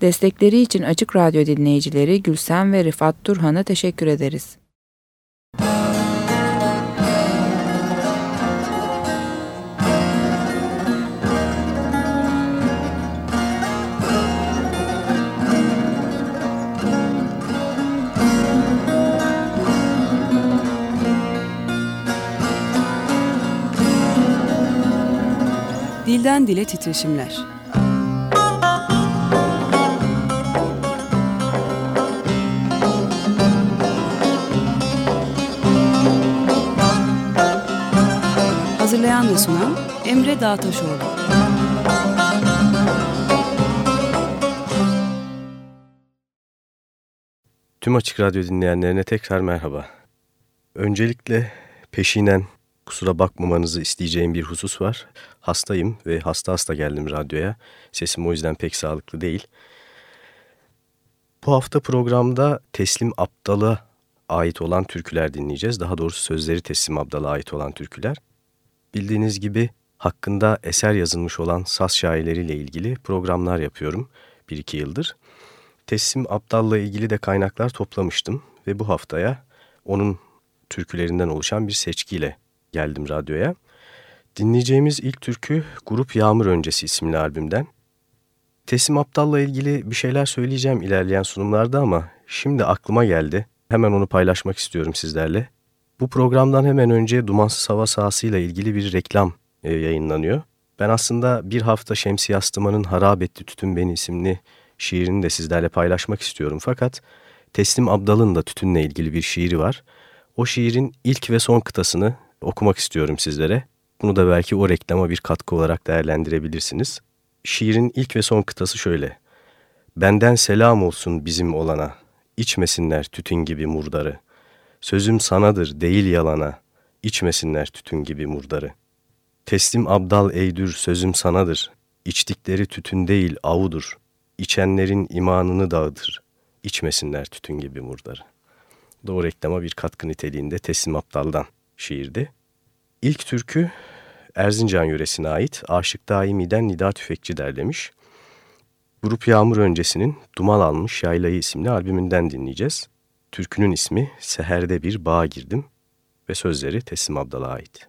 Destekleri için Açık Radyo dinleyicileri Gülsen ve Rifat Turhan'a teşekkür ederiz. Dilden Dile Titreşimler Hazırlayan ve sunan Emre Dağtaşoğlu. Tüm Açık Radyo dinleyenlerine tekrar merhaba. Öncelikle peşinen kusura bakmamanızı isteyeceğim bir husus var. Hastayım ve hasta hasta geldim radyoya. Sesim o yüzden pek sağlıklı değil. Bu hafta programda Teslim Aptal'a ait olan türküler dinleyeceğiz. Daha doğrusu sözleri Teslim Abdal'a ait olan türküler. Bildiğiniz gibi hakkında eser yazılmış olan saz şairleriyle ilgili programlar yapıyorum bir iki yıldır. Teslim Abdal'la ilgili de kaynaklar toplamıştım ve bu haftaya onun türkülerinden oluşan bir seçkiyle geldim radyoya. Dinleyeceğimiz ilk türkü Grup Yağmur Öncesi isimli albümden. Teslim Abdal'la ilgili bir şeyler söyleyeceğim ilerleyen sunumlarda ama şimdi aklıma geldi. Hemen onu paylaşmak istiyorum sizlerle. Bu programdan hemen önce Dumansız Hava Sahası'yla ilgili bir reklam e, yayınlanıyor. Ben aslında bir hafta Şemsi Yastıman'ın Harap Etti Tütün Beni isimli şiirini de sizlerle paylaşmak istiyorum. Fakat Teslim Abdal'ın da tütünle ilgili bir şiiri var. O şiirin ilk ve son kıtasını okumak istiyorum sizlere. Bunu da belki o reklama bir katkı olarak değerlendirebilirsiniz. Şiirin ilk ve son kıtası şöyle. Benden selam olsun bizim olana, içmesinler tütün gibi murdarı. Sözüm sanadır değil yalana, içmesinler tütün gibi murdarı. Teslim abdal eydür sözüm sanadır, içtikleri tütün değil avudur. İçenlerin imanını dağıtır, içmesinler tütün gibi murdarı. Doğru reklama bir katkı niteliğinde Teslim Abdal'dan şiirdi. İlk türkü Erzincan yöresine ait Aşık Daimi'den Nida Tüfekçi derlemiş. Grup Yağmur öncesinin Duman Almış Yaylayı isimli albümünden dinleyeceğiz. Türkünün ismi Seher'de bir bağa girdim ve sözleri Teslim Abdal'a ait.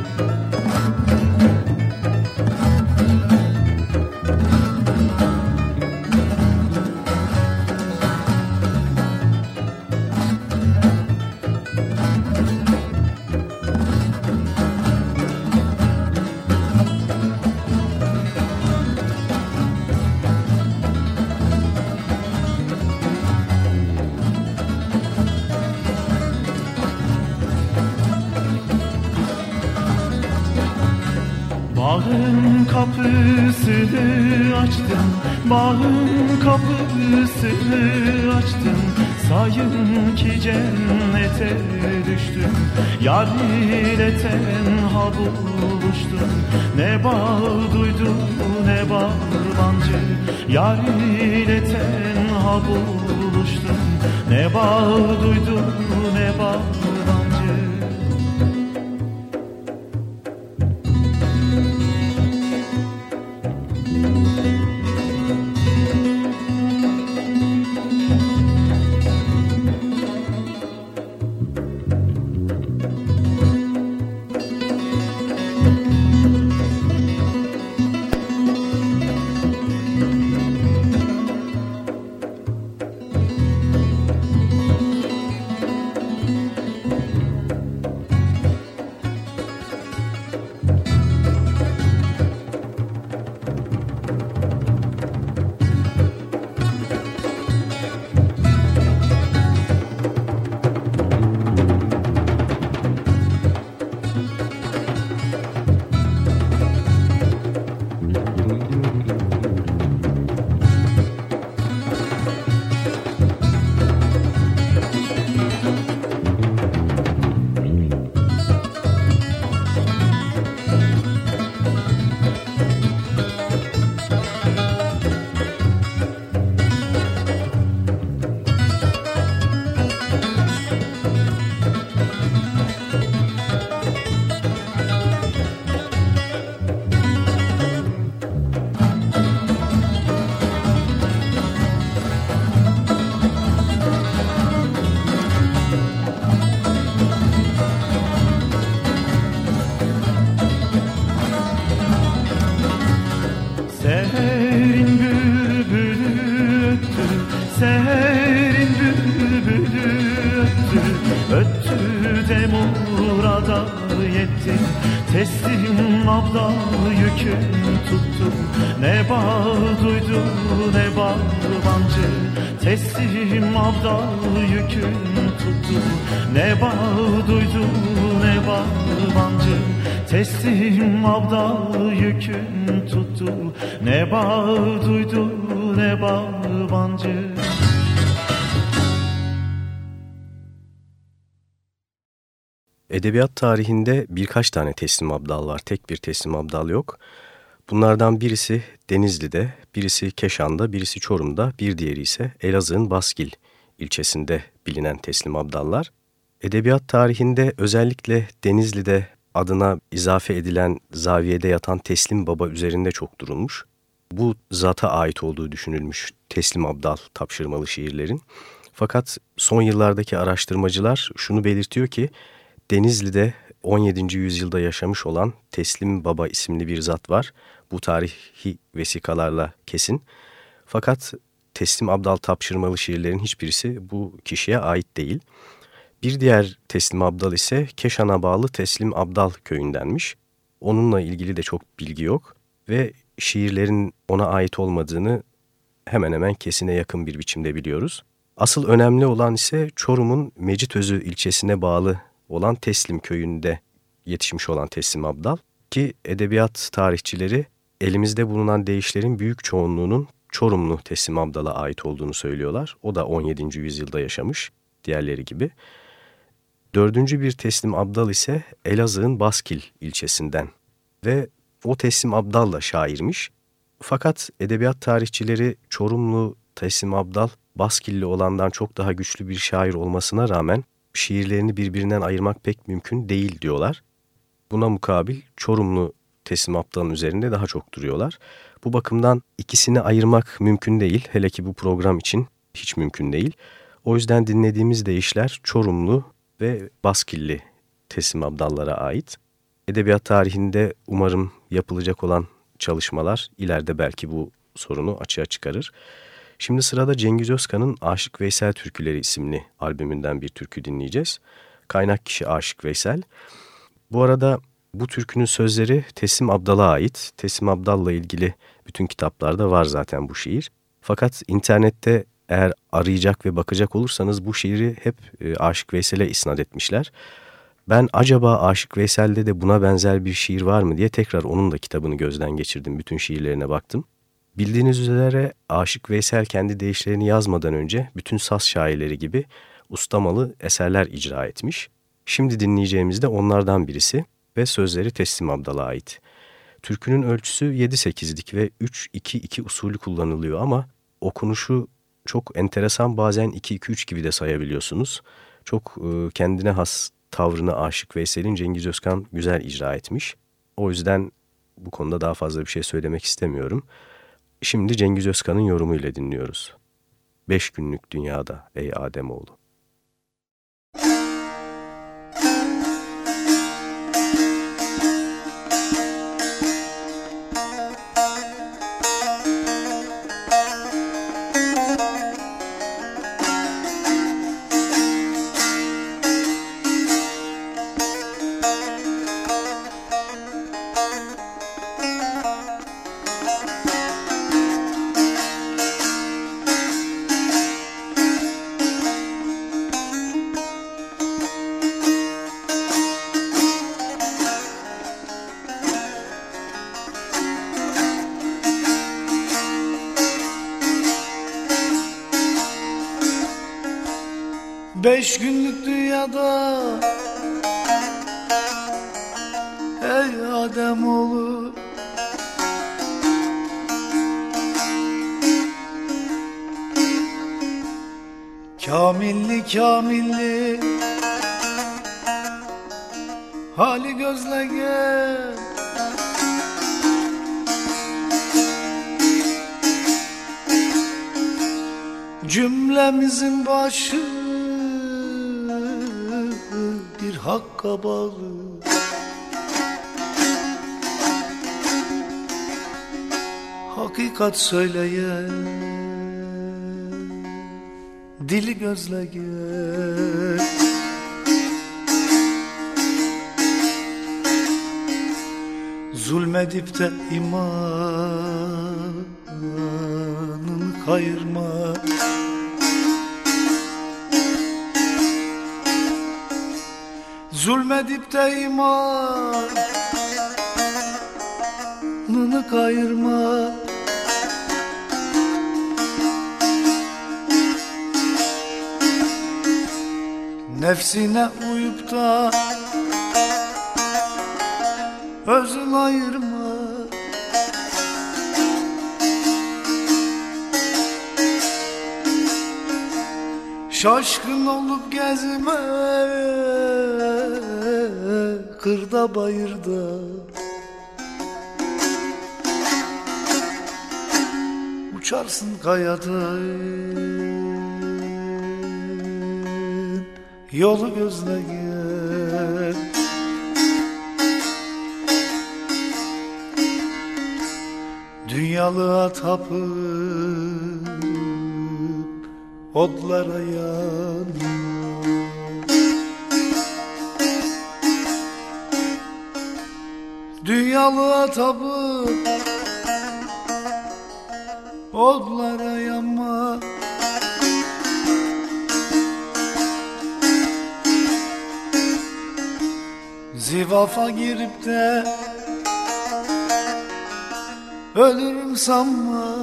kapısını açtım Sayın ki cennete düştüm, yar ile tenha buluştum. Ne bağ duydum ne bağlancı, yar ile tenha buluştum. Ne bağ duydum ne bağlancı yükün tuttu Ne bağ duydu ne bağlancı Teslim abdal yükün tuttu Ne bağ duydu ne bağlancı Edebiyat tarihinde birkaç tane teslim abdal var. Tek bir teslim abdal yok. Bunlardan birisi Denizli'de, birisi Keşan'da, birisi Çorum'da, bir diğeri ise Elazığ'ın Baskil ilçesinde bilinen teslim abdallar. Edebiyat tarihinde özellikle Denizli'de adına izafe edilen zaviyede yatan teslim baba üzerinde çok durulmuş. Bu zata ait olduğu düşünülmüş teslim abdal tapşırmalı şiirlerin. Fakat son yıllardaki araştırmacılar şunu belirtiyor ki Denizli'de 17. yüzyılda yaşamış olan Teslim Baba isimli bir zat var. Bu tarihi vesikalarla kesin. Fakat Teslim Abdal tapşırmalı şiirlerin hiçbirisi bu kişiye ait değil. Bir diğer Teslim Abdal ise Keşan'a bağlı Teslim Abdal köyündenmiş. Onunla ilgili de çok bilgi yok ve şiirlerin ona ait olmadığını hemen hemen kesine yakın bir biçimde biliyoruz. Asıl önemli olan ise Çorum'un Mecitözü ilçesine bağlı olan Teslim köyünde yetişmiş olan Teslim Abdal ki edebiyat tarihçileri elimizde bulunan deyişlerin büyük çoğunluğunun Çorumlu Teslim Abdal'a ait olduğunu söylüyorlar. O da 17. yüzyılda yaşamış diğerleri gibi. Dördüncü bir Teslim Abdal ise Elazığ'ın Baskil ilçesinden ve o Teslim Abdal'la şairmiş. Fakat edebiyat tarihçileri Çorumlu Teslim Abdal Baskilli olandan çok daha güçlü bir şair olmasına rağmen şiirlerini birbirinden ayırmak pek mümkün değil diyorlar. Buna mukabil Çorumlu Teslim Aptal'ın üzerinde daha çok duruyorlar. Bu bakımdan ikisini ayırmak mümkün değil. Hele ki bu program için hiç mümkün değil. O yüzden dinlediğimiz deyişler Çorumlu ve Baskilli Teslim Abdallara ait. Edebiyat tarihinde umarım yapılacak olan çalışmalar ileride belki bu sorunu açığa çıkarır. Şimdi sırada Cengiz Özkan'ın Aşık Veysel Türküleri isimli albümünden bir türkü dinleyeceğiz. Kaynak kişi Aşık Veysel. Bu arada bu türkünün sözleri Teslim Abdal'a ait. Teslim Abdal'la ilgili bütün kitaplarda var zaten bu şiir. Fakat internette eğer arayacak ve bakacak olursanız bu şiiri hep e, Aşık Veysel'e isnat etmişler. Ben acaba Aşık Veysel'de de buna benzer bir şiir var mı diye tekrar onun da kitabını gözden geçirdim. Bütün şiirlerine baktım. Bildiğiniz üzere Aşık Veysel kendi deyişlerini yazmadan önce bütün saz şairleri gibi ustamalı eserler icra etmiş. Şimdi dinleyeceğimiz de onlardan birisi ve sözleri Teslim Abdal'a ait. Türkünün ölçüsü 7-8'lik ve 3-2-2 usulü kullanılıyor ama okunuşu çok enteresan bazen 2-2-3 gibi de sayabiliyorsunuz. Çok e, kendine has tavrını Aşık Veysel'in Cengiz Özkan güzel icra etmiş. O yüzden bu konuda daha fazla bir şey söylemek istemiyorum. Şimdi Cengiz Özkan'ın yorumuyla dinliyoruz. Beş günlük dünyada ey Ademoğlu. Beş günlük dünyada. Ey Adem oğlu. Kamilli kamilli. Hali gözle gel. Cümlemizin başı hakka bağlı. Hakikat söyleyen Dili gözle gel Zulmedip de imanın kayrına Zulmedip de imanını kayırma. Nefsine uyup da özün ayırma. Şaşkın olup gezme Kırda bayırda. Uçarsın kayadan. Yolu gözle gel Dünyalığa tapıp Odlara yanma Dünyalığa tapıp Odlara yanma Zivafa girip de Ölürüm sanma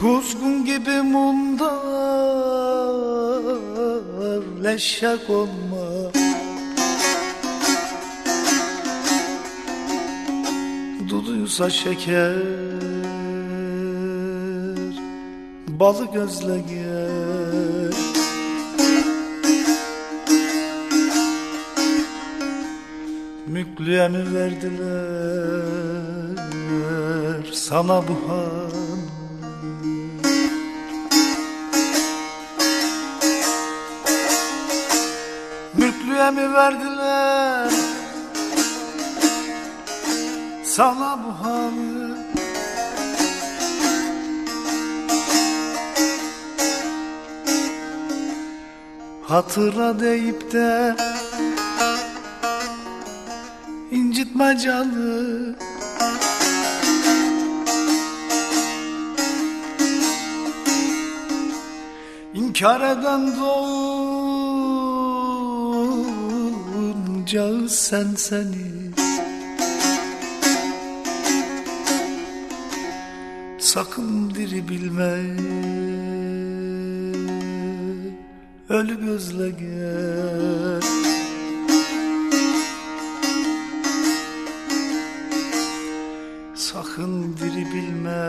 Kuzgun gibi mundar Leşe konma Duduysa şeker Balı gözle gel Müklüye mi verdiler Sana bu han Sana bu halı Hatıra deyip de incitme canı. İnkar eden doğunca sen seni Sakın diri bilme. Ölü gözle gel. Sakın diri bilme.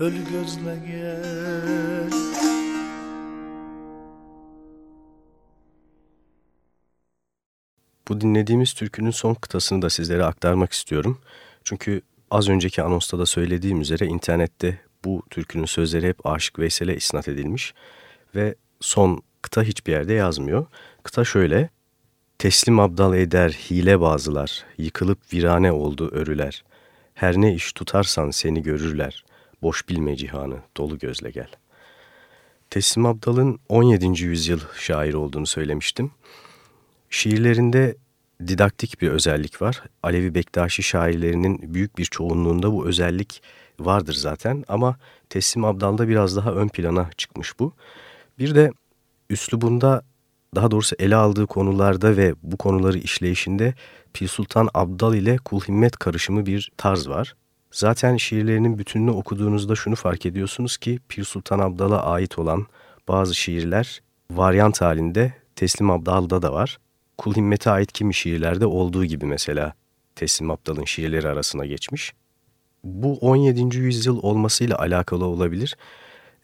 Ölü gözle gel. Bu dinlediğimiz türkünün son kıtasını da sizlere aktarmak istiyorum. Çünkü az önceki anonsta da söylediğim üzere internette bu türkünün sözleri hep Aşık Veysel'e isnat edilmiş ve son kıta hiçbir yerde yazmıyor. Kıta şöyle, Teslim abdal eder hile bazılar, yıkılıp virane oldu örüler. Her ne iş tutarsan seni görürler, boş bilme cihanı, dolu gözle gel. Teslim Abdal'ın 17. yüzyıl şair olduğunu söylemiştim. Şiirlerinde didaktik bir özellik var. Alevi Bektaşi şairlerinin büyük bir çoğunluğunda bu özellik vardır zaten ama Teslim Abdal'da biraz daha ön plana çıkmış bu. Bir de üslubunda daha doğrusu ele aldığı konularda ve bu konuları işleyişinde Pir Sultan Abdal ile Kul Himmet karışımı bir tarz var. Zaten şiirlerinin bütününü okuduğunuzda şunu fark ediyorsunuz ki Pir Sultan Abdal'a ait olan bazı şiirler varyant halinde Teslim Abdal'da da var. Kul Himmet'e ait kimi şiirlerde olduğu gibi mesela Teslim Abdal'ın şiirleri arasına geçmiş. Bu 17. yüzyıl olmasıyla alakalı olabilir.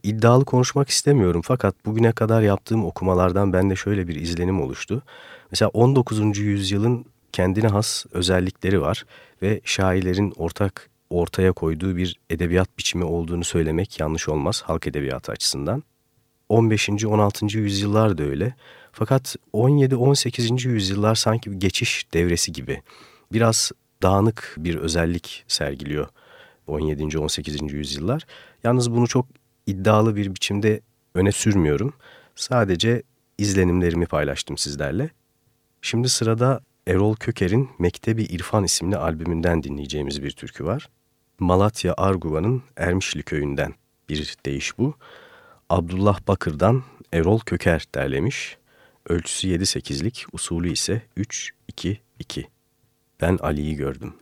İddialı konuşmak istemiyorum fakat bugüne kadar yaptığım okumalardan bende şöyle bir izlenim oluştu. Mesela 19. yüzyılın kendine has özellikleri var ve şairlerin ortak ortaya koyduğu bir edebiyat biçimi olduğunu söylemek yanlış olmaz halk edebiyatı açısından. 15. 16. yüzyıllar da öyle. Fakat 17-18. yüzyıllar sanki bir geçiş devresi gibi. Biraz dağınık bir özellik sergiliyor 17. 18. yüzyıllar. Yalnız bunu çok iddialı bir biçimde öne sürmüyorum. Sadece izlenimlerimi paylaştım sizlerle. Şimdi sırada Erol Köker'in Mektebi İrfan isimli albümünden dinleyeceğimiz bir türkü var. Malatya Arguva'nın Ermişli köyünden bir deyiş bu. Abdullah Bakır'dan Erol Köker derlemiş. Ölçüsü 7-8'lik, usulü ise 3-2-2. Ben Ali'yi gördüm.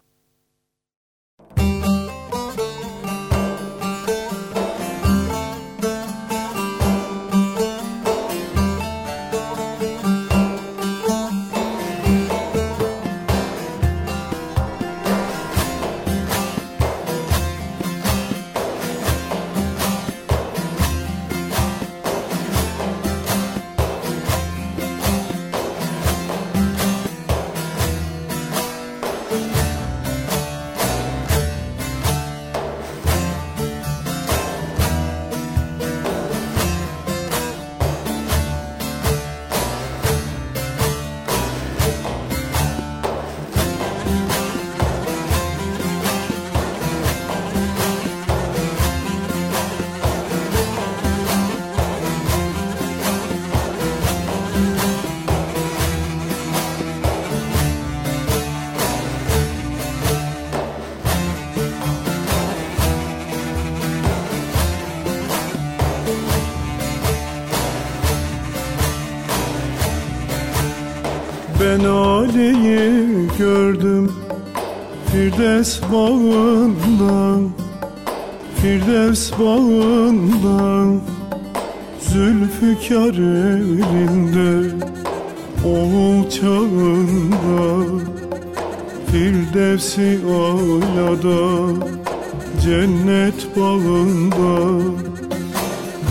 Ali'yi gördüm Firdevs bağından Firdevs bağından. Zülfikar elinde Oğul çağında. Firdevsi alada Cennet bağında.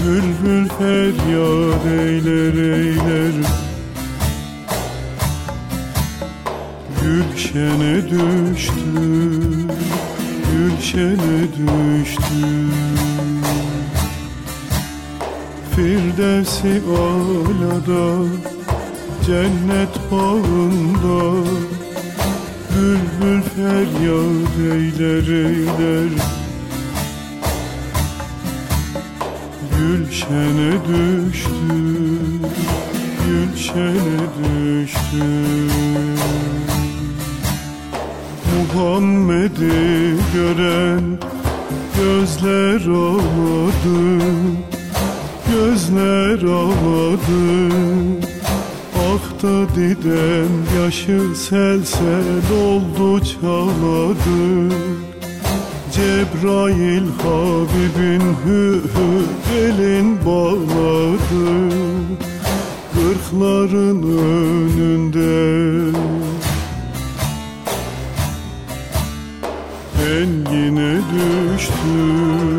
Bülbül feryat eyler eyler Gülşene düştü, gülşene düştü. Firdevsi alada, cennet bağında. Bülbül feryat eyler eyler. Gülşene düştü, gülşene düştü Muhammed'i gören gözler ağladı Gözler ağladı da didem yaşı sel sel oldu çağladı Cebrail Habibin hü hü elin bağladı. Kırkların önünde Engine düştü,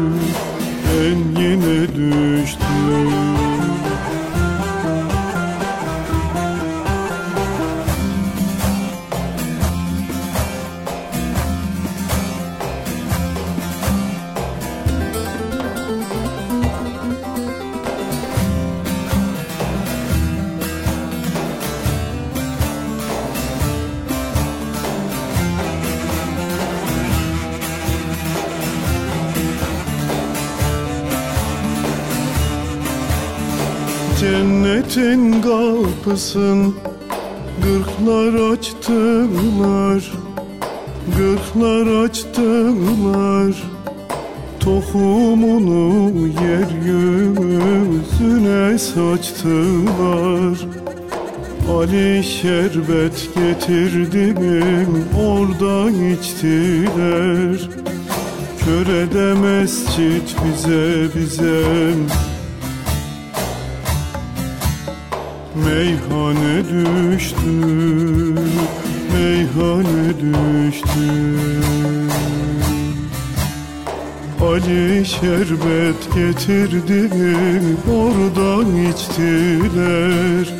kapısın Gırklar açtılar Gırklar açtılar. Tohumunu yeryüzüne saçtılar. Ali şerbet getirdim oradan içtiler. Körede mescit bize bize Meyhane düştü, meyhane düştü. Ali şerbet getirdi oradan içtiler.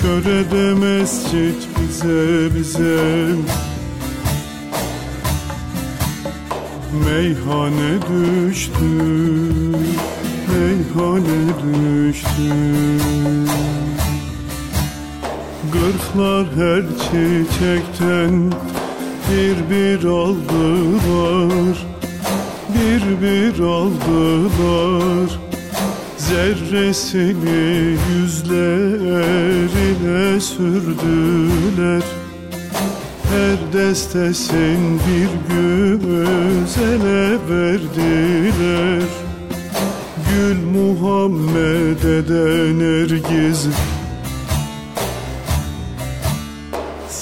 Körede mescit bize bize. Meyhane düştü, meyhane düştü Gırklar her çiçekten bir bir aldılar. Bir bir aldılar. Zerresini yüzlerine sürdüler. Her destesin bir güzele verdiler. Gül Muhammed'e Nergiz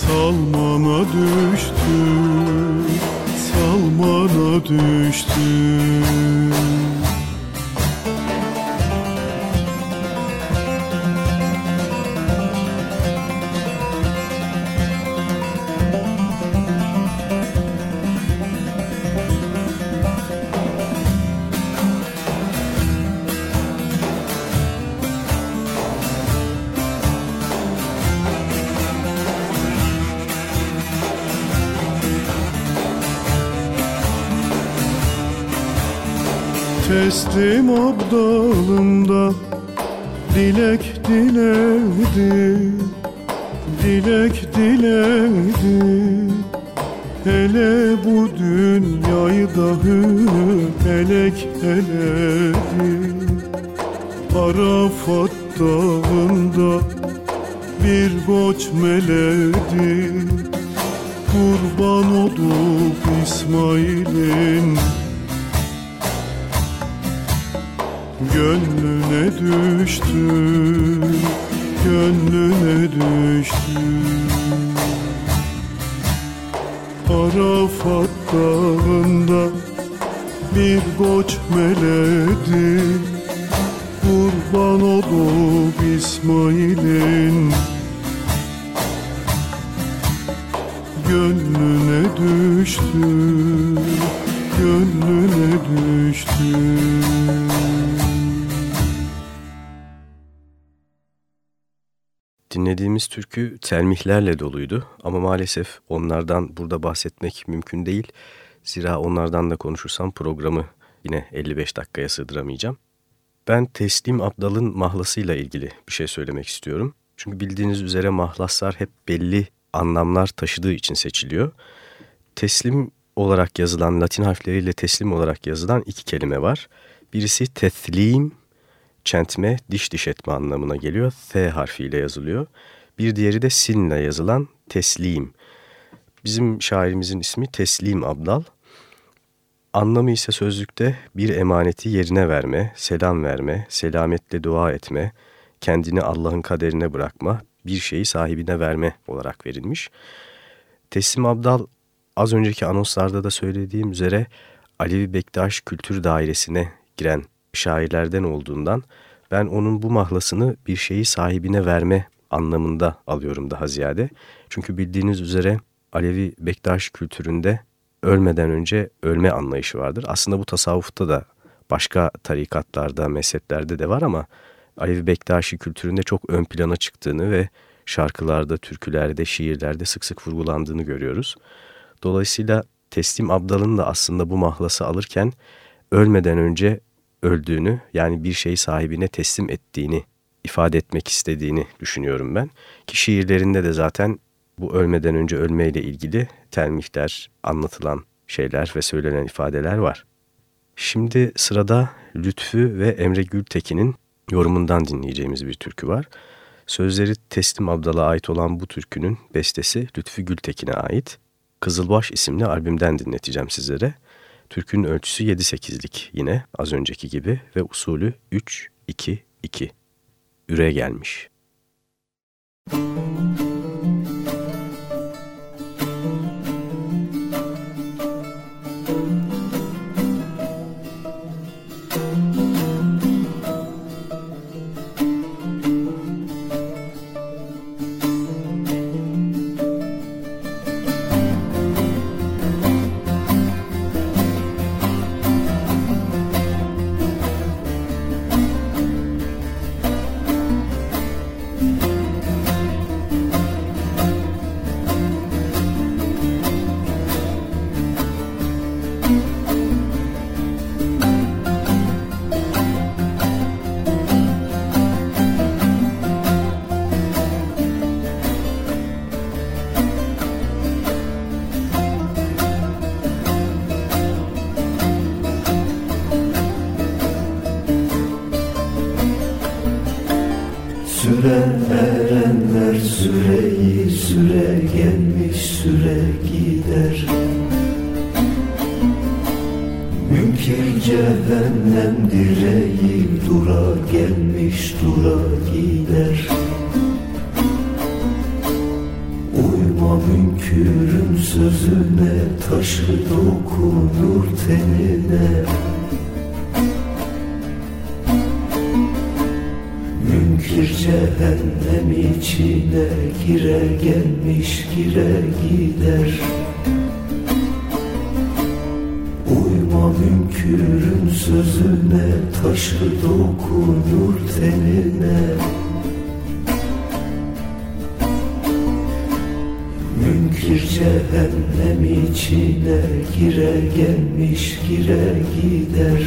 Salmana düştü Salmana düştü Teslim abdalında dilek diledi Dilek diledi. Hele bu dünyayı dahi elek eledi. Arafat dağında bir goç meledi. Kurban olup İsmail'in Gönlüne düştü, gönlüne düştü. Arafat dağında bir goç meledi. Kurban olup İsmail'in. Gönlüne düştü, gönlüne düştü Dinlediğimiz türkü telmihlerle doluydu ama maalesef onlardan burada bahsetmek mümkün değil. Zira onlardan da konuşursam programı yine 55 dakikaya sığdıramayacağım. Ben Teslim Abdal'ın mahlasıyla ilgili bir şey söylemek istiyorum. Çünkü bildiğiniz üzere mahlaslar hep belli anlamlar taşıdığı için seçiliyor. Teslim olarak yazılan, Latin harfleriyle teslim olarak yazılan iki kelime var. Birisi teslim, çentme, diş diş etme anlamına geliyor. T harfiyle yazılıyor. Bir diğeri de sinle yazılan teslim. Bizim şairimizin ismi Teslim Abdal. Anlamı ise sözlükte bir emaneti yerine verme, selam verme, selametle dua etme, kendini Allah'ın kaderine bırakma, bir şeyi sahibine verme olarak verilmiş. Teslim Abdal az önceki anonslarda da söylediğim üzere Alevi Bektaş Kültür Dairesi'ne giren şairlerden olduğundan ben onun bu mahlasını bir şeyi sahibine verme anlamında alıyorum daha ziyade. Çünkü bildiğiniz üzere Alevi Bektaş kültüründe ölmeden önce ölme anlayışı vardır. Aslında bu tasavvufta da başka tarikatlarda, mezheplerde de var ama Alevi Bektaşi kültüründe çok ön plana çıktığını ve şarkılarda, türkülerde, şiirlerde sık sık vurgulandığını görüyoruz. Dolayısıyla Teslim Abdal'ın da aslında bu mahlası alırken ölmeden önce öldüğünü yani bir şeyi sahibine teslim ettiğini ifade etmek istediğini düşünüyorum ben. Ki şiirlerinde de zaten bu ölmeden önce ölmeyle ilgili telmihler, anlatılan şeyler ve söylenen ifadeler var. Şimdi sırada Lütfü ve Emre Gültekin'in yorumundan dinleyeceğimiz bir türkü var. Sözleri Teslim Abdal'a ait olan bu türkünün bestesi Lütfü Gültekin'e ait. Kızılbaş isimli albümden dinleteceğim sizlere. Türkün ölçüsü 7-8'lik yine az önceki gibi ve usulü 3-2-2. Üre gelmiş. Müzik süre erenler süreyi süre gelmiş süre gider. Münkir cehennem direği dura gelmiş dura gider. Uyma münkürün sözüne taşı dokunur tenine Münkir cehennem içine gire gelmiş gire gider. Uyma münkürün sözüne taşı dokunur tenine. Münkir cehennem içine gire gelmiş gire gider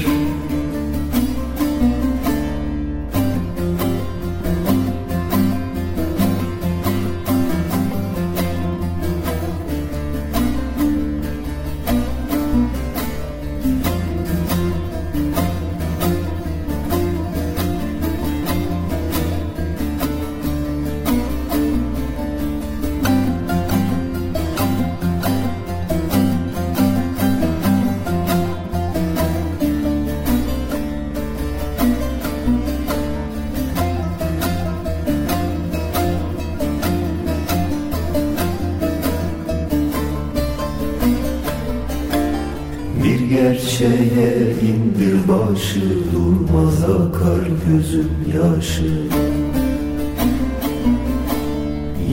gözüm yaşı.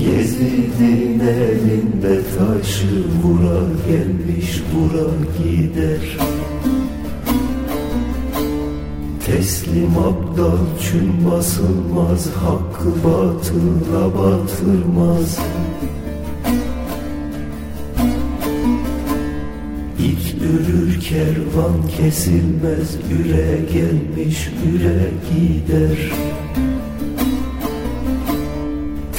Yezid'in elinde taşı Vura gelmiş vura gider. Teslim abdal çün basılmaz Hakkı batıla batırmaz kervan kesilmez Üre gelmiş üre gider.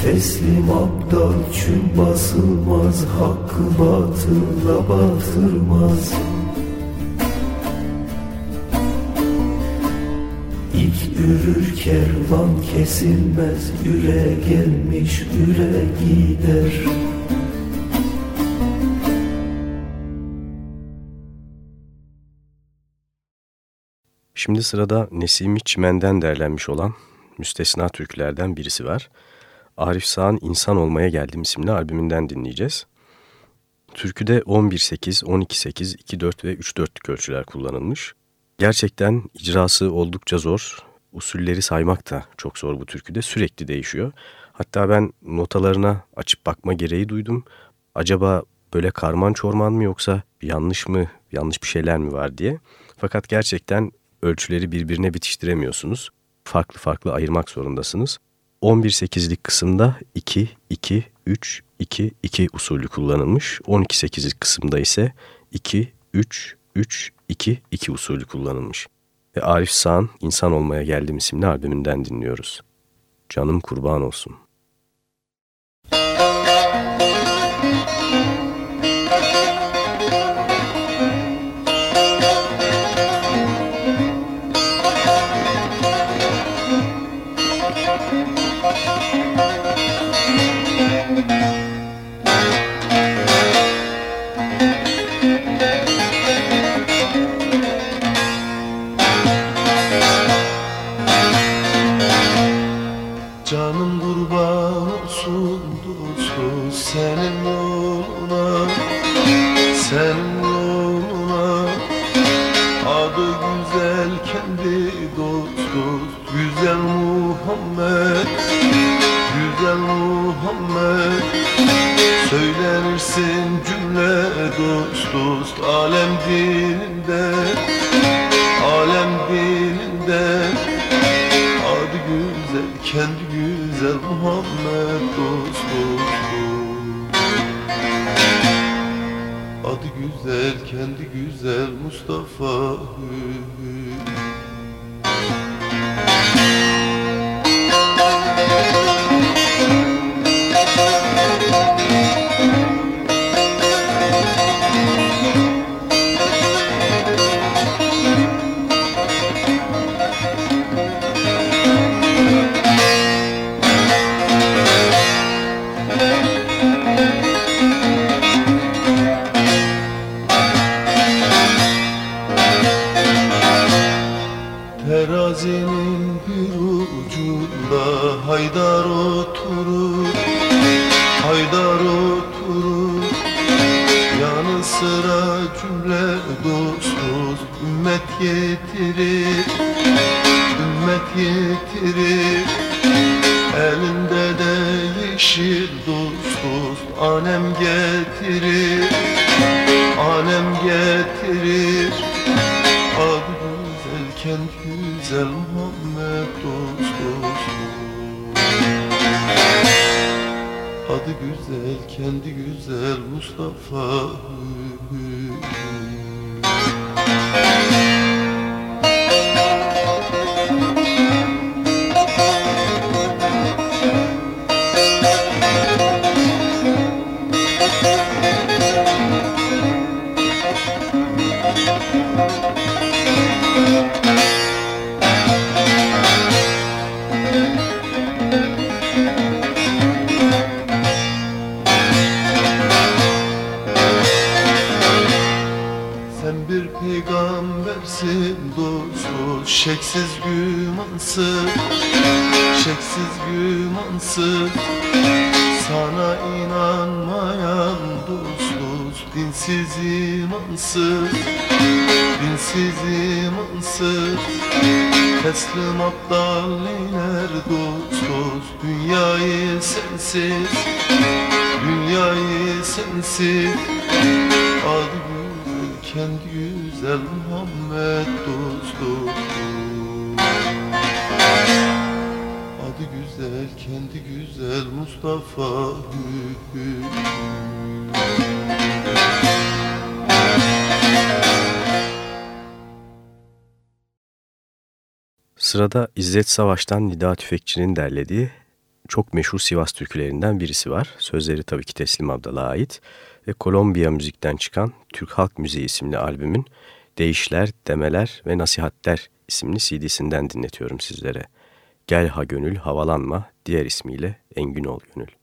Teslim abdal çün basılmaz Hakkı batıla batırmaz. İlk ürür kervan kesilmez Üre gelmiş üre gider Şimdi sırada Nesimi Çimen'den derlenmiş olan müstesna türkülerden birisi var. Arif Sağ'ın İnsan Olmaya Geldim isimli albümünden dinleyeceğiz. Türküde 11-8, 12-8, 2-4 ve 3-4'lük ölçüler kullanılmış. Gerçekten icrası oldukça zor. Usulleri saymak da çok zor bu türküde. Sürekli değişiyor. Hatta ben notalarına açıp bakma gereği duydum. Acaba böyle karman çorman mı yoksa yanlış mı, yanlış bir şeyler mi var diye. Fakat gerçekten ölçüleri birbirine bitiştiremiyorsunuz. Farklı farklı ayırmak zorundasınız. 11-8'lik kısımda 2, 2, 3, 2, 2 usulü kullanılmış. 12-8'lik kısımda ise 2, 3, 3, 2, 2 usulü kullanılmış. Ve Arif Sağ'ın İnsan Olmaya Geldim isimli albümünden dinliyoruz. Canım kurban olsun. Dilinde Alem dilinde Adı güzel, kendi güzel Muhammed dost dost dost. Adı güzel, kendi güzel Mustafa hü, Haydar oturur Haydar oturur. Yanı sıra cümle dost dost Ümmet getirir Ümmet getirir Elinde de yeşil dost dost Anem getirir Anem getirir. Adı güzelken güzel Muhammed dost Adı güzel, kendi güzel Mustafa güzel Muhammed dost dost Adı güzel, kendi güzel Mustafa. Sırada İzzet Savaş'tan Nida Tüfekçi'nin derlediği çok meşhur Sivas türkülerinden birisi var. Sözleri tabii ki Teslim Abdal'a ait ve Kolombiya müzikten çıkan Türk Halk Müziği isimli albümün Değişler, Demeler ve Nasihatler isimli CD'sinden dinletiyorum sizlere. Gel ha gönül havalanma diğer ismiyle Engin ol gönül.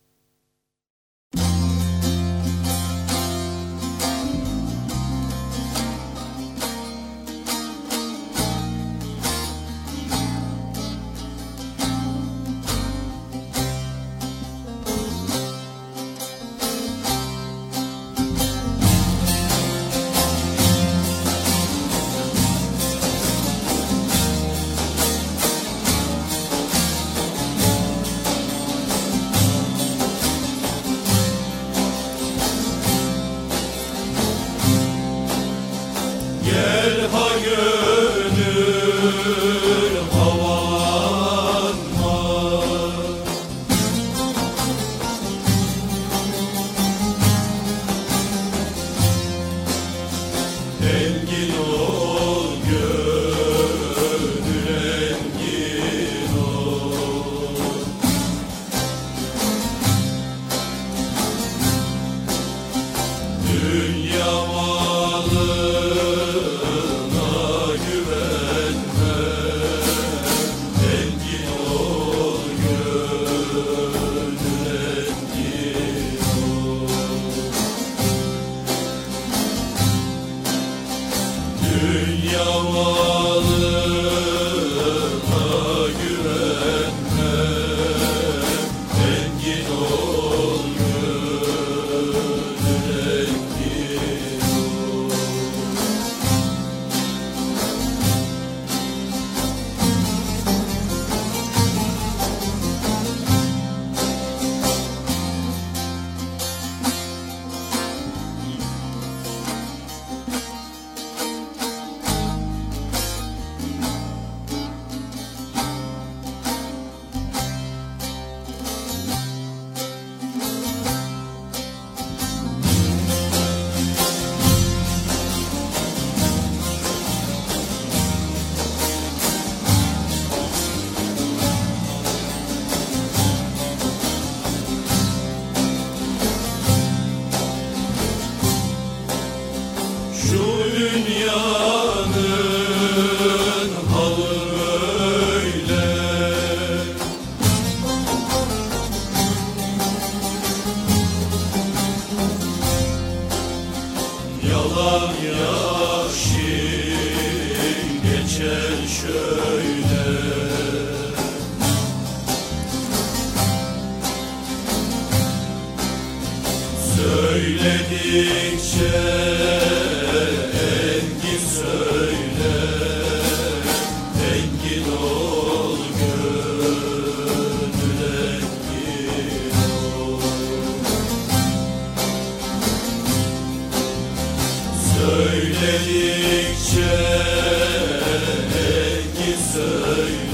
söyledikçe herkes söyler.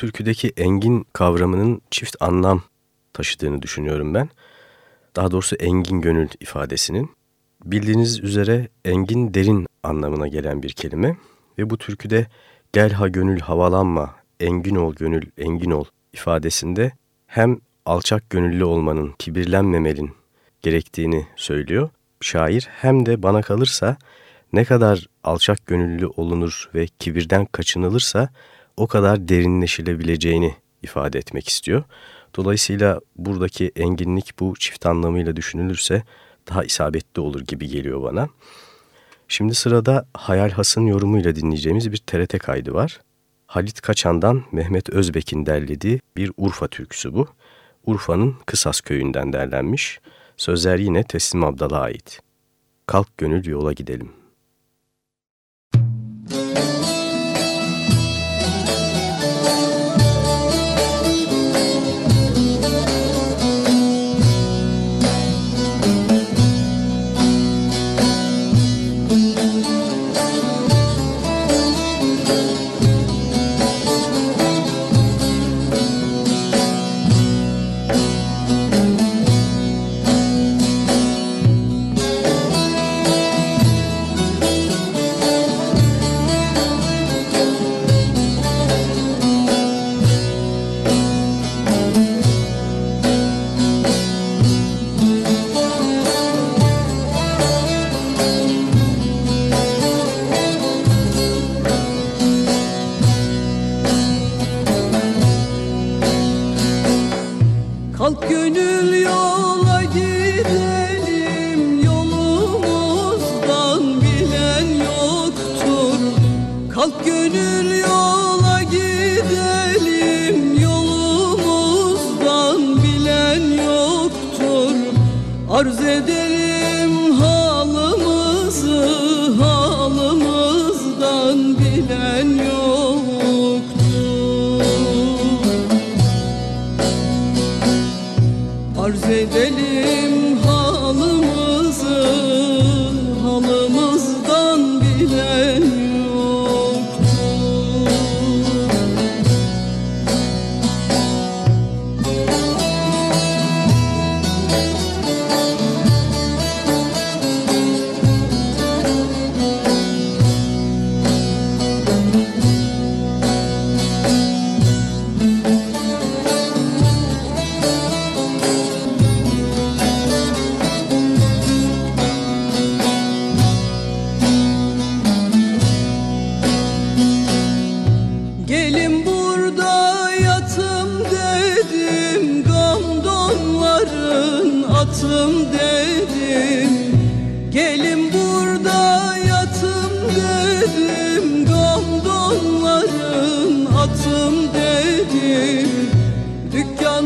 Türküdeki engin kavramının çift anlam taşıdığını düşünüyorum ben. Daha doğrusu engin gönül ifadesinin. Bildiğiniz üzere engin derin anlamına gelen bir kelime ve bu türküde gel ha gönül havalanma, engin ol gönül engin ol ifadesinde hem alçak gönüllü olmanın, kibirlenmemelin gerektiğini söylüyor şair hem de bana kalırsa ne kadar alçak gönüllü olunur ve kibirden kaçınılırsa o kadar derinleşilebileceğini ifade etmek istiyor. Dolayısıyla buradaki enginlik bu çift anlamıyla düşünülürse daha isabetli olur gibi geliyor bana. Şimdi sırada Hayal Has'ın yorumuyla dinleyeceğimiz bir TRT kaydı var. Halit Kaçan'dan Mehmet Özbek'in derlediği bir Urfa türküsü bu. Urfa'nın Kısas köyünden derlenmiş. Sözler yine Teslim Abdal'a ait. Kalk gönül yola gidelim.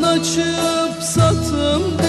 Açıp satım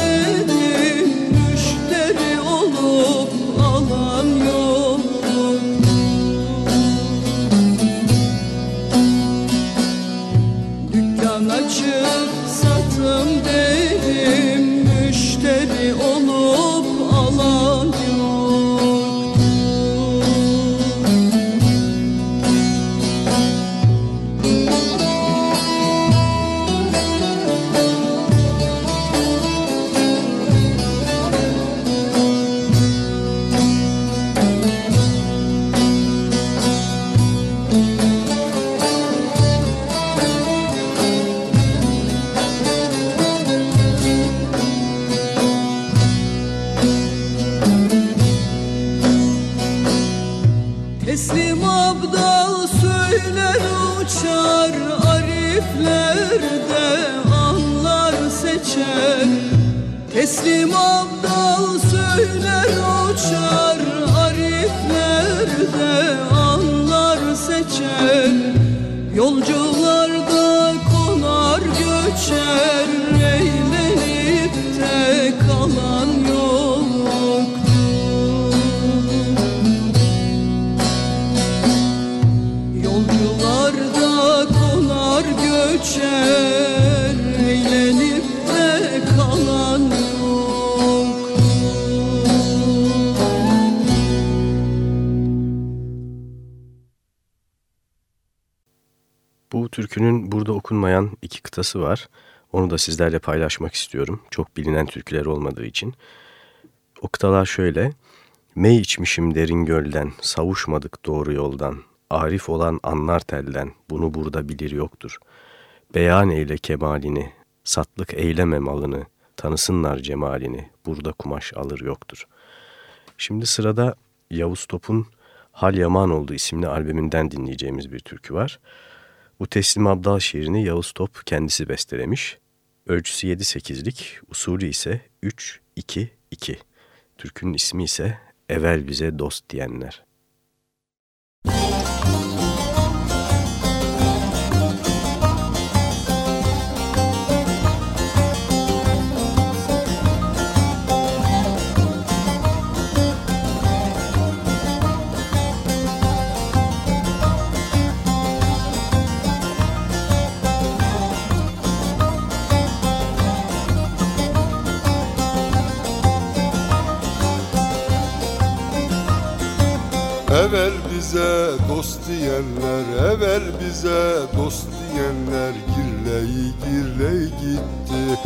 kıtası var. Onu da sizlerle paylaşmak istiyorum. Çok bilinen türküler olmadığı için. O kıtalar şöyle. Mey içmişim derin gölden, savuşmadık doğru yoldan. Arif olan anlar telden, bunu burada bilir yoktur. Beyan eyle kemalini, satlık eyleme malını, tanısınlar cemalini, burada kumaş alır yoktur. Şimdi sırada Yavuz Top'un Hal Yaman oldu isimli albümünden dinleyeceğimiz bir türkü var. Bu Teslim Abdal şiirini Yavuz Top kendisi bestelemiş. Ölçüsü 7-8'lik, usulü ise 3-2-2. Türkünün ismi ise Evvel Bize Dost Diyenler. Evvel bize dost diyenler, evvel bize dost diyenler Girleyi girleyi gitti.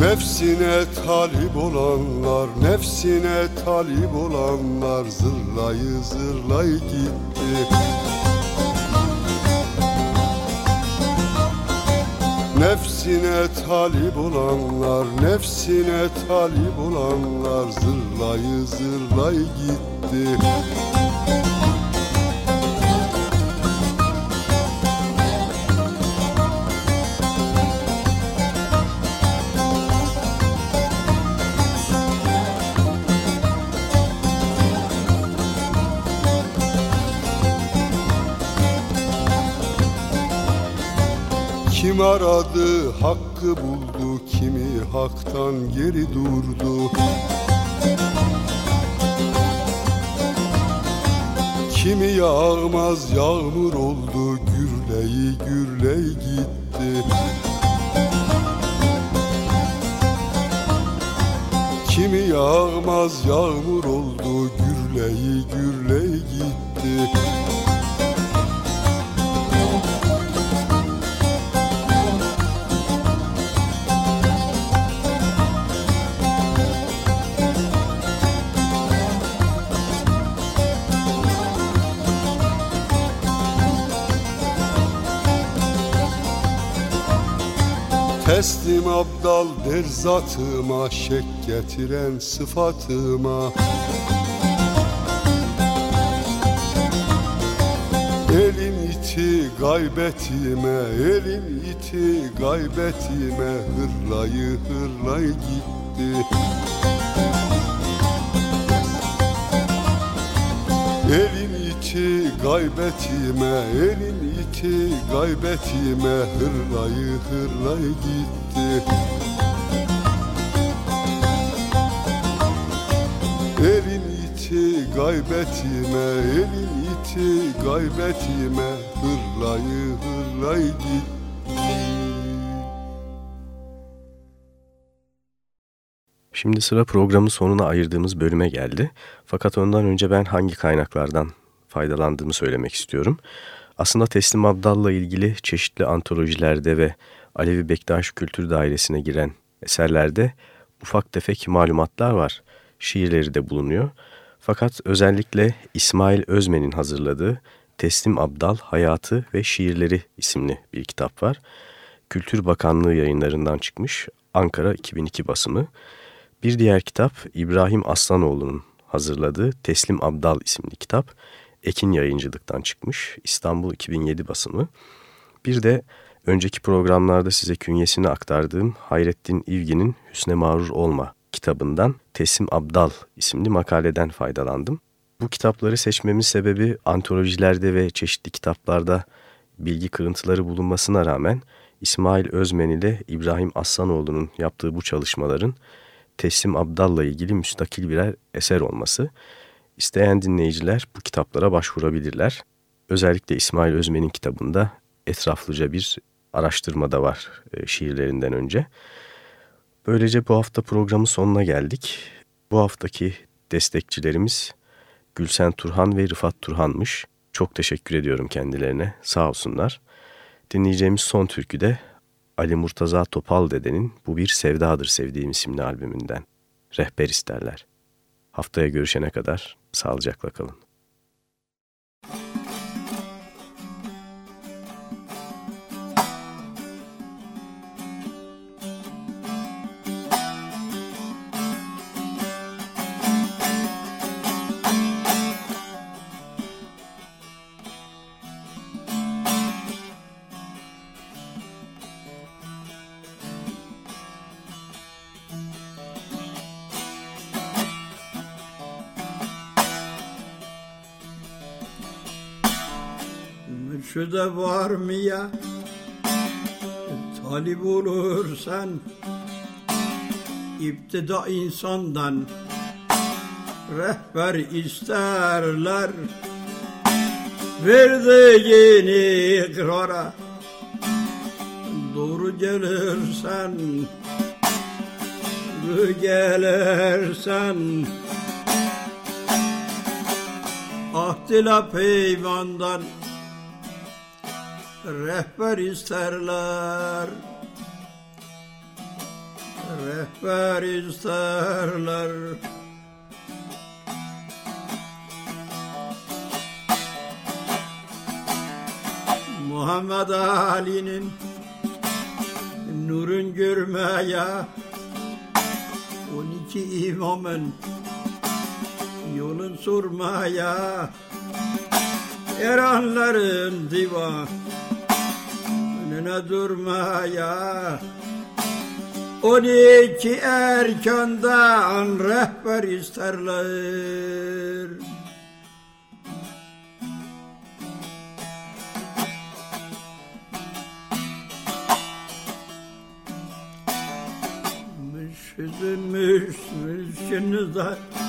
Nefsine talip olanlar, nefsine talip olanlar Zırlayı zırlayı gitti Nefsine talip olanlar, nefsine talip olanlar Zırlayı zırlayı gitti Kim aradı hakkı buldu Kimi haktan geri durdu. Kimi yağmaz yağmur oldu Gürleyi gürley gitti. Kimi yağmaz yağmur oldu Gürleyi gürley gitti Teslim abdal der zatıma Şek getiren sıfatıma. Elin iti gaybetime Elin iti gaybetime Hırlayı hırlay gitti. Elin iti gaybetime Elin iti gaybetime Hırlayı hırlay gitti Elin iti gaybetime Elin iti gaybetime Hırlayı hırlay gitti Şimdi sıra programın sonuna ayırdığımız bölüme geldi. Fakat ondan önce ben hangi kaynaklardan faydalandığımı söylemek istiyorum. Aslında Teslim Abdal'la ilgili çeşitli antolojilerde ve Alevi Bektaş Kültür Dairesi'ne giren eserlerde ufak tefek malumatlar var. Şiirleri de bulunuyor. Fakat özellikle İsmail Özmen'in hazırladığı Teslim Abdal Hayatı ve Şiirleri isimli bir kitap var. Kültür Bakanlığı yayınlarından çıkmış Ankara 2002 basımı. Bir diğer kitap İbrahim Aslanoğlu'nun hazırladığı Teslim Abdal isimli kitap. Ekin yayıncılıktan çıkmış İstanbul 2007 basımı. Bir de önceki programlarda size künyesini aktardığım Hayrettin İvgi'nin Hüsne Mağrur Olma kitabından Teslim Abdal isimli makaleden faydalandım. Bu kitapları seçmemin sebebi antolojilerde ve çeşitli kitaplarda bilgi kırıntıları bulunmasına rağmen İsmail Özmen ile İbrahim Aslanoğlu'nun yaptığı bu çalışmaların Teslim Abdal'la ilgili müstakil birer eser olması. İsteyen dinleyiciler bu kitaplara başvurabilirler. Özellikle İsmail Özmen'in kitabında etraflıca bir araştırma da var e, şiirlerinden önce. Böylece bu hafta programın sonuna geldik. Bu haftaki destekçilerimiz Gülsen Turhan ve Rıfat Turhan'mış. Çok teşekkür ediyorum kendilerine. Sağ olsunlar. Dinleyeceğimiz son türkü de Ali Murtaza Topal Dede'nin Bu Bir Sevdadır Sevdiğim isimli albümünden. Rehber isterler. Haftaya görüşene kadar sağlıcakla kalın. Mürşide var mı ya? Talip olursan İptida insandan rehber isterler. Verdiğini ikrara doğru gelirsen gelirsen Ahdila peymandan rehber isterler. Rehber isterler. Muhammed Ali'nin nurun görmeye on iki imamın yolun sormaya eranların divan üstüne durmaya. On iki erkandan rehber isterler. Müşüzü müşmüşünü zaten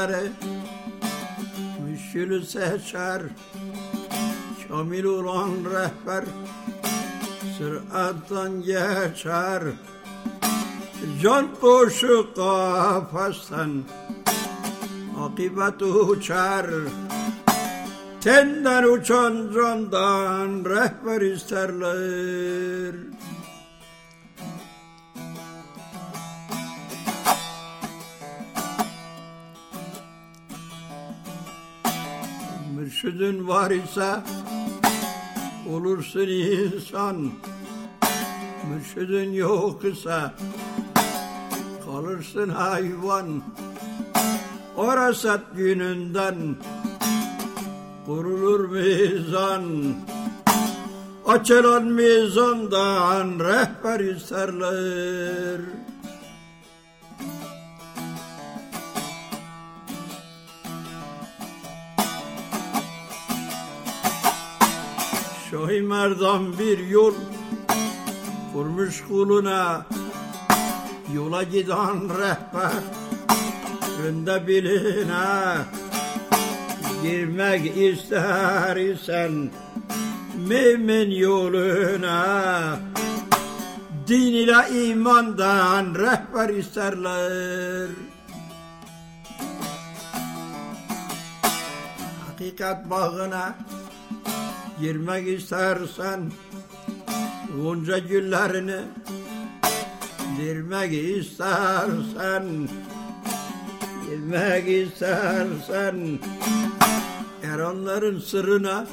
nazarı Müşkülü seçer Kamil olan rehber Sırattan geçer Can boşu kafastan Akibet uçar Tenden uçan candan rehber isterler. Mürşidin var ise olursun insan. Mürşidin yok ise kalırsın hayvan. Orasat gününden kurulur mizan Açılan mizandan rehber isterler Şahi Merdan bir yol kurmuş kuluna. Yola giden rehber önde biline. Girmek ister isen mümin yoluna. Din ile imandan rehber isterler. Hakikat bağına girmek istersen Gonca güllerini dirmek istersen Girmek istersen Eranların sırrına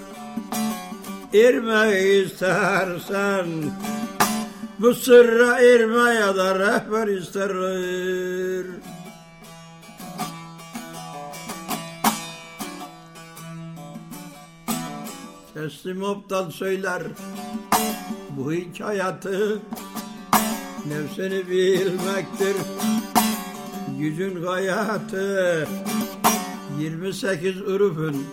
Ermek istersen Bu sırra ermeye da rehber isterler Teslim aptal söyler Bu hikayatı Nefsini bilmektir. Gücün hayatı 28 ürüfün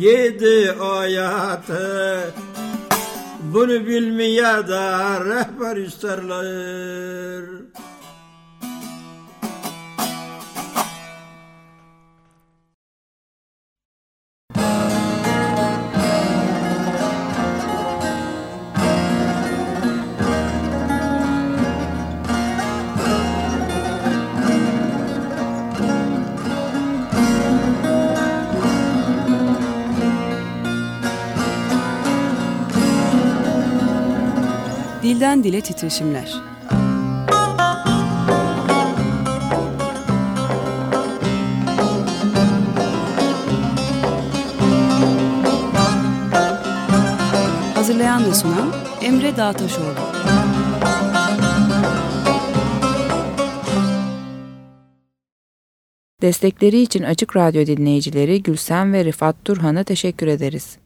Yedi ayatı. Bunu bilmeye da rehber isterler Dilden dile titreşimler. Hazırlayan ve sunan Emre Dağtaşoğlu. Destekleri için Açık Radyo dinleyicileri Gülsen ve Rifat Turhan'a teşekkür ederiz.